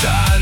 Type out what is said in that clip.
die